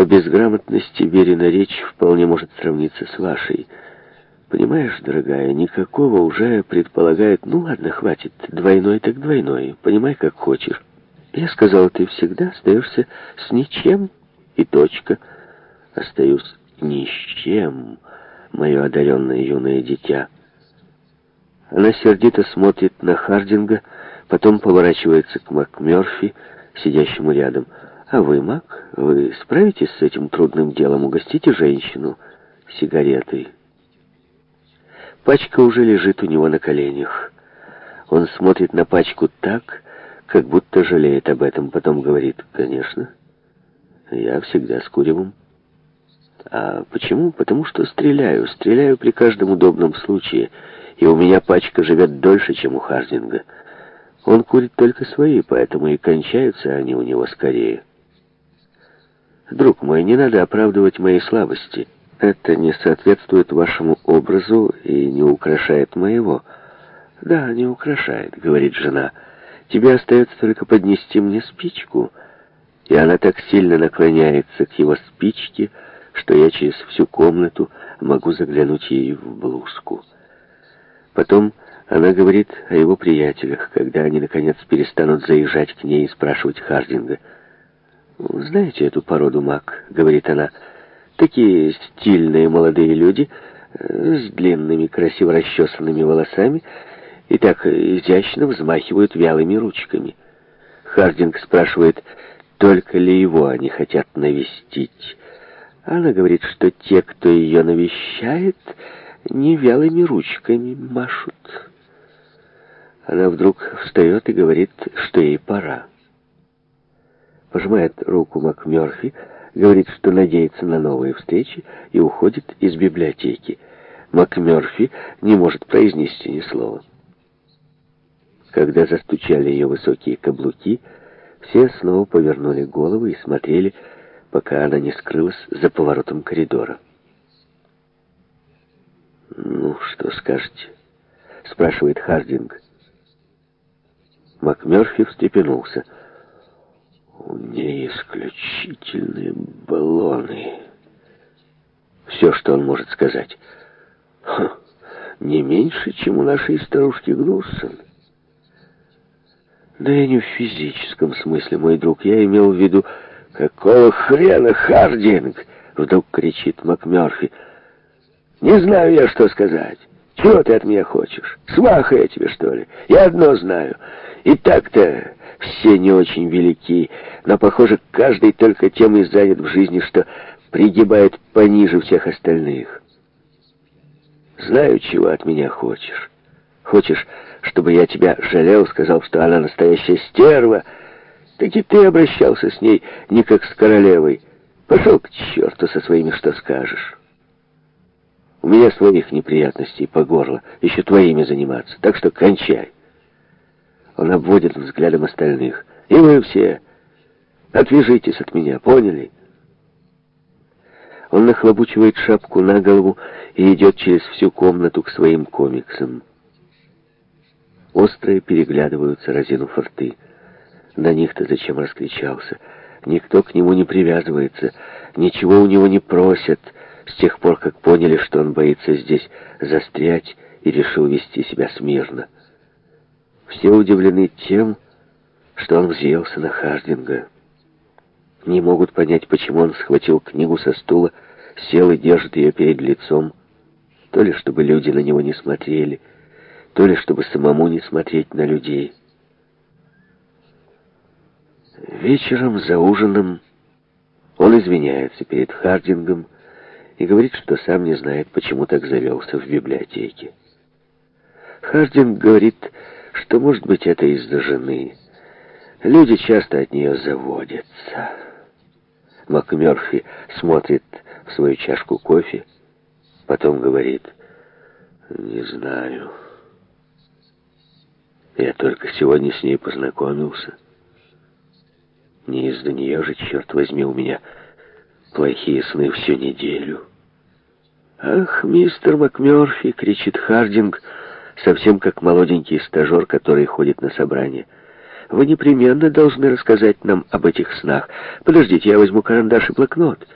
По безграмотности Верина речь вполне может сравниться с вашей. Понимаешь, дорогая, никакого уже предполагает... Ну ладно, хватит, двойной так двойной, понимай как хочешь. Я сказал, ты всегда остаешься с ничем, и точка. Остаюсь ни с чем, мое одаренное юное дитя. Она сердито смотрит на Хардинга, потом поворачивается к МакМёрфи, сидящему рядом. А вы, Мак, вы справитесь с этим трудным делом? Угостите женщину сигаретой. Пачка уже лежит у него на коленях. Он смотрит на пачку так, как будто жалеет об этом. Потом говорит, конечно, я всегда с куревом. А почему? Потому что стреляю. Стреляю при каждом удобном случае. И у меня пачка живет дольше, чем у Хардинга. Он курит только свои, поэтому и кончаются они у него скорее. Друг мой, не надо оправдывать мои слабости. Это не соответствует вашему образу и не украшает моего. Да, не украшает, говорит жена. Тебе остается только поднести мне спичку. И она так сильно наклоняется к его спичке, что я через всю комнату могу заглянуть ей в блузку. Потом она говорит о его приятелях, когда они, наконец, перестанут заезжать к ней и спрашивать Хардинга — «Знаете эту породу мак?» — говорит она. «Такие стильные молодые люди, э, с длинными, красиво расчесанными волосами, и так изящно взмахивают вялыми ручками». Хардинг спрашивает, только ли его они хотят навестить. Она говорит, что те, кто ее навещает, не вялыми ручками машут. Она вдруг встает и говорит, что ей пора пожимает руку МакМёрфи, говорит, что надеется на новые встречи и уходит из библиотеки. МакМёрфи не может произнести ни слова. Когда застучали ее высокие каблуки, все снова повернули головы и смотрели, пока она не скрылась за поворотом коридора. «Ну, что скажете?» — спрашивает Хардинг. МакМёрфи встрепенулся — у ней исключительные баллоны. Все, что он может сказать. Ха, не меньше, чем у нашей старушки Гнуссон. Да я не в физическом смысле, мой друг. Я имел в виду, какого хрена Хардинг? Вдруг кричит МакМёрфи. Не знаю я, что сказать. Чего ты от меня хочешь? Сваха я тебе, что ли? Я одно знаю. И так-то все не очень велики, но, похоже, каждый только тем и занят в жизни, что пригибает пониже всех остальных. Знаю, чего от меня хочешь. Хочешь, чтобы я тебя жалел, сказал, что она настоящая стерва. Так и ты обращался с ней не как с королевой. Пошел к черту со своими, что скажешь. У меня своих неприятностей по горло, еще твоими заниматься, так что кончай. Он обводит взглядом остальных. «И вы все! Отвяжитесь от меня, поняли?» Он нахлобучивает шапку на голову и идет через всю комнату к своим комиксам. Острые переглядываются, разинув рты. На них-то зачем раскричался? Никто к нему не привязывается, ничего у него не просят, с тех пор, как поняли, что он боится здесь застрять и решил вести себя смирно. Все удивлены тем, что он взъелся на Хардинга. Не могут понять, почему он схватил книгу со стула, сел и держит ее перед лицом. То ли, чтобы люди на него не смотрели, то ли, чтобы самому не смотреть на людей. Вечером за ужином он извиняется перед Хардингом и говорит, что сам не знает, почему так завелся в библиотеке. Хардинг говорит что, может быть, это из-за жены. Люди часто от нее заводятся. МакМерфи смотрит в свою чашку кофе, потом говорит, «Не знаю. Я только сегодня с ней познакомился. Не из-за нее же, черт возьми, у меня плохие сны всю неделю». «Ах, мистер МакМерфи!» — кричит Хардинг — совсем как молоденький стажер, который ходит на собрание. Вы непременно должны рассказать нам об этих снах. Подождите, я возьму карандаш и блокнот.